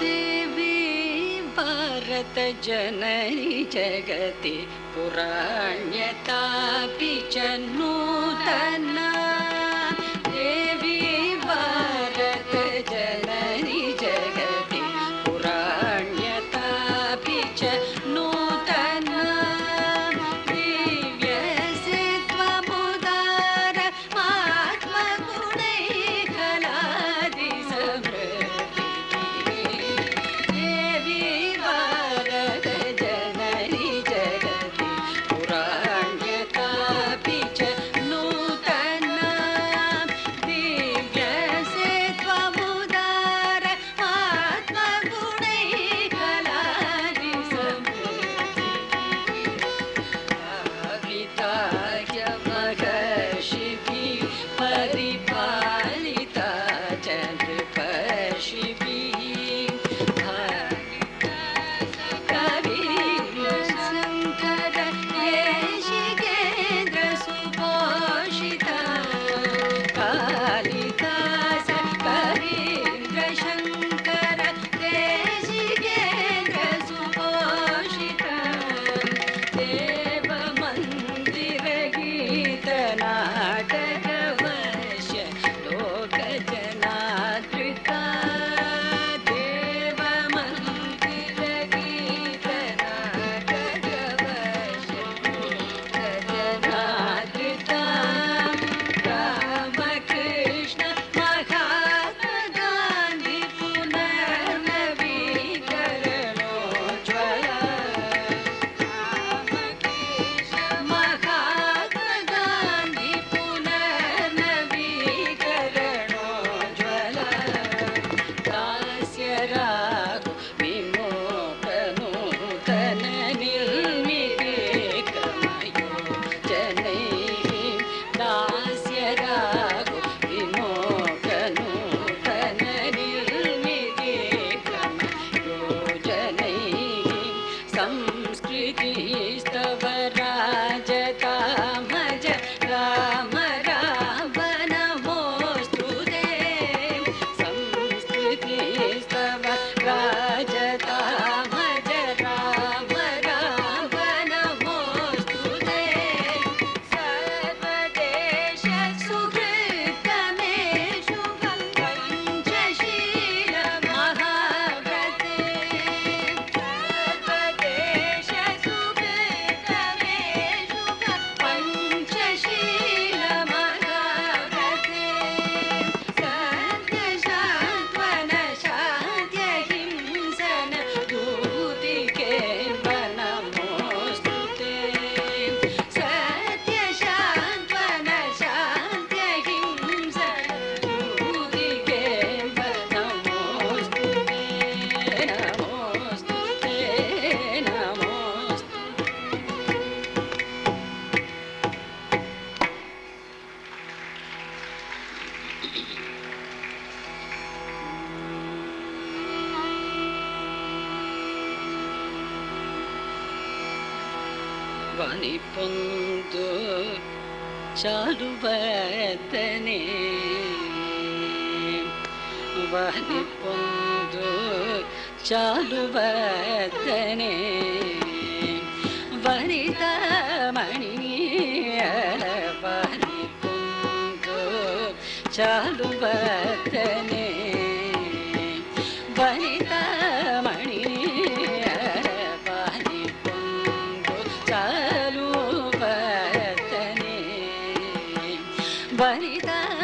देवी भारतजनै जगति पुराण्यतापि च नूतना। వని పొందు చారువతనే వని పొందు చారువతనే వనితమణి వని పొందు చారువతనే باردا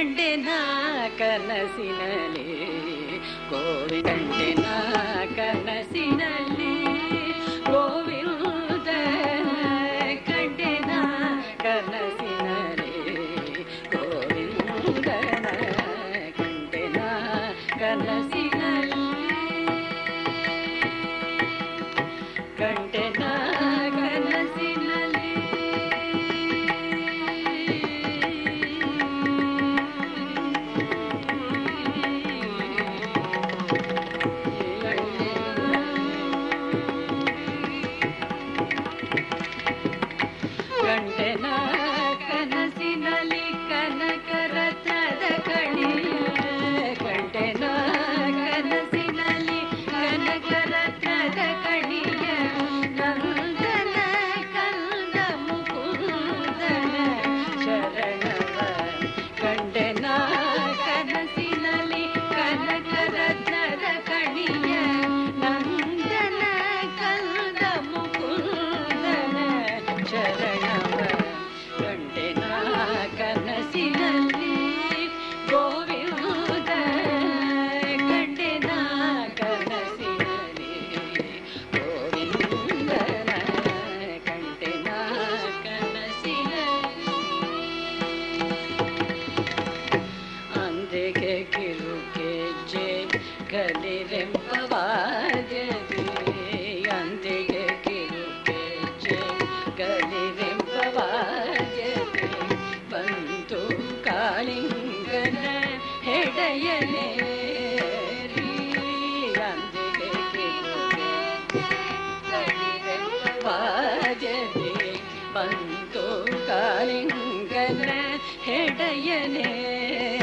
కోవిడంటే నా కనసినలే కోవిడంటే నా కనసినలే ने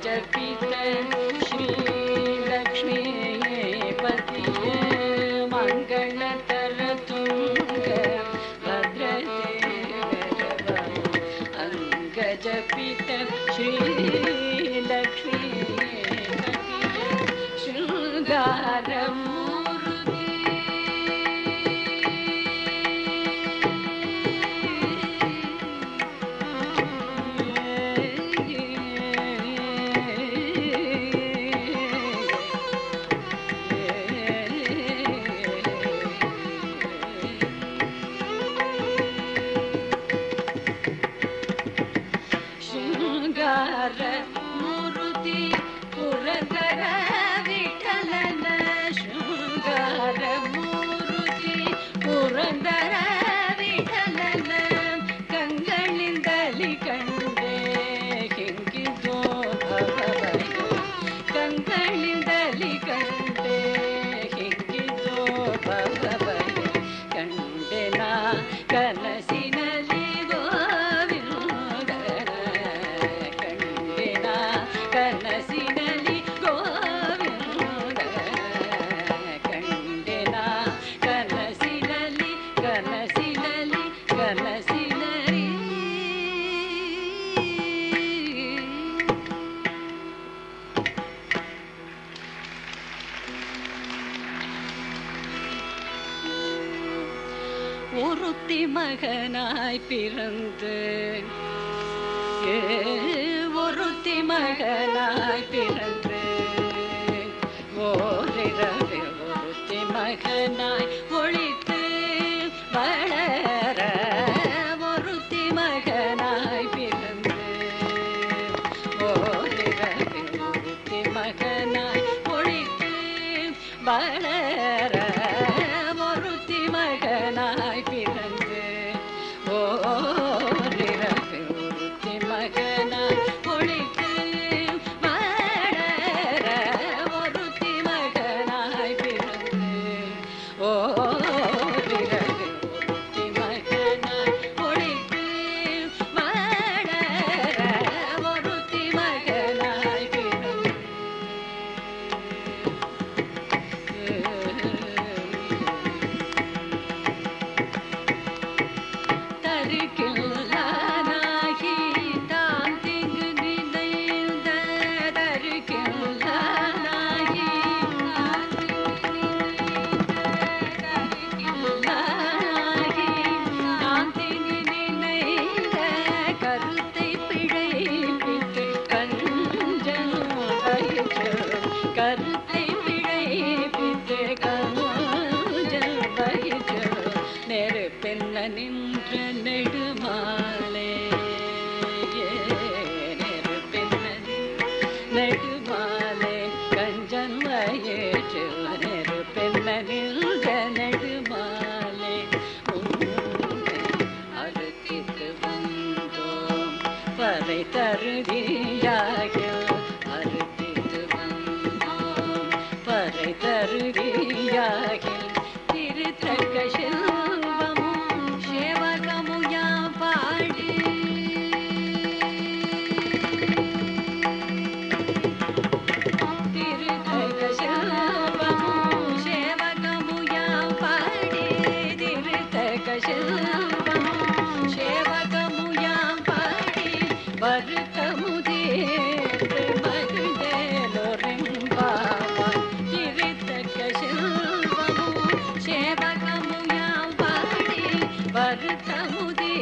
जग Margaret. மகனாய் பிறந்து ஒருத்தி மகனாய் பிறந்து ஓரிரவு ஒருத்தி மகனாய் ஒழித்து வளர ஒருத்தி மகனாய் பிறந்து ஓரிரவு ஒருத்தி மகனாய் ஒழித்து வளர can பலை தருவியாக வருத்தமுதே